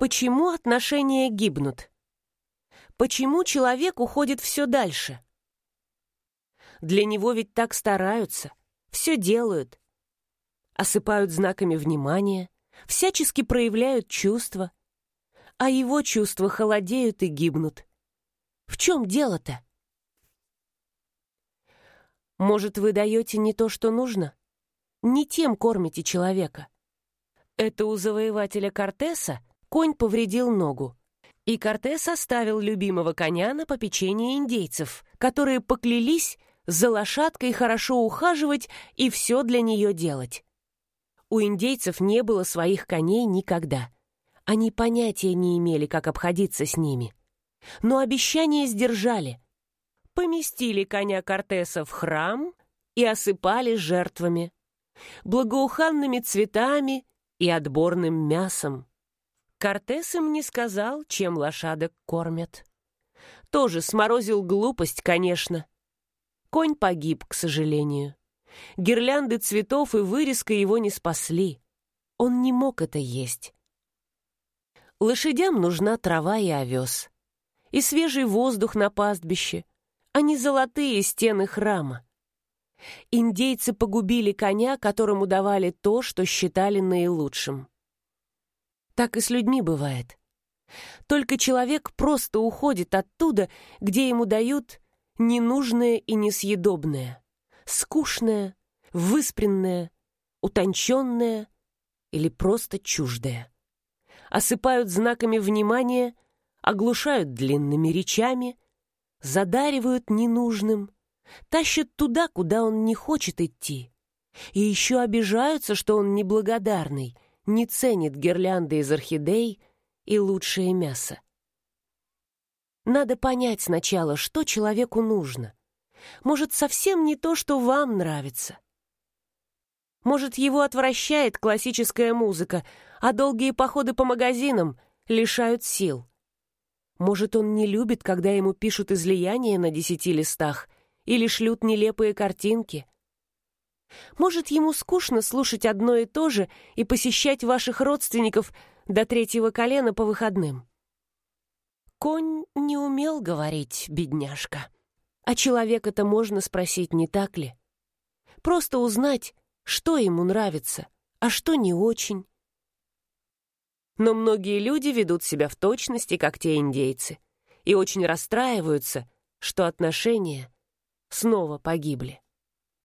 Почему отношения гибнут? Почему человек уходит все дальше? Для него ведь так стараются, все делают. Осыпают знаками внимания, всячески проявляют чувства, а его чувства холодеют и гибнут. В чем дело-то? Может, вы даете не то, что нужно? Не тем кормите человека. Это у завоевателя Кортеса конь повредил ногу. И Кортес оставил любимого коня на попечение индейцев, которые поклялись за лошадкой хорошо ухаживать и все для нее делать. У индейцев не было своих коней никогда. Они понятия не имели, как обходиться с ними. Но обещание сдержали. Поместили коня Кортеса в храм и осыпали жертвами, благоуханными цветами и отборным мясом. Кортес им не сказал, чем лошадок кормят. Тоже сморозил глупость, конечно. Конь погиб, к сожалению. Гирлянды цветов и вырезка его не спасли. Он не мог это есть. Лошадям нужна трава и овес. И свежий воздух на пастбище, а не золотые стены храма. Индейцы погубили коня, которому давали то, что считали наилучшим. Так и с людьми бывает. Только человек просто уходит оттуда, где ему дают ненужное и несъедобное, скучное, выспренное, утонченное или просто чуждое. Осыпают знаками внимания, оглушают длинными речами, задаривают ненужным, тащат туда, куда он не хочет идти. И еще обижаются, что он неблагодарный, не ценит гирлянды из орхидей и лучшее мясо. Надо понять сначала, что человеку нужно. Может, совсем не то, что вам нравится. Может, его отвращает классическая музыка, а долгие походы по магазинам лишают сил. Может, он не любит, когда ему пишут излияния на десяти листах или шлют нелепые картинки. Может, ему скучно слушать одно и то же и посещать ваших родственников до третьего колена по выходным. Конь не умел говорить, бедняжка. А человека-то можно спросить, не так ли? Просто узнать, что ему нравится, а что не очень. Но многие люди ведут себя в точности, как те индейцы, и очень расстраиваются, что отношения снова погибли.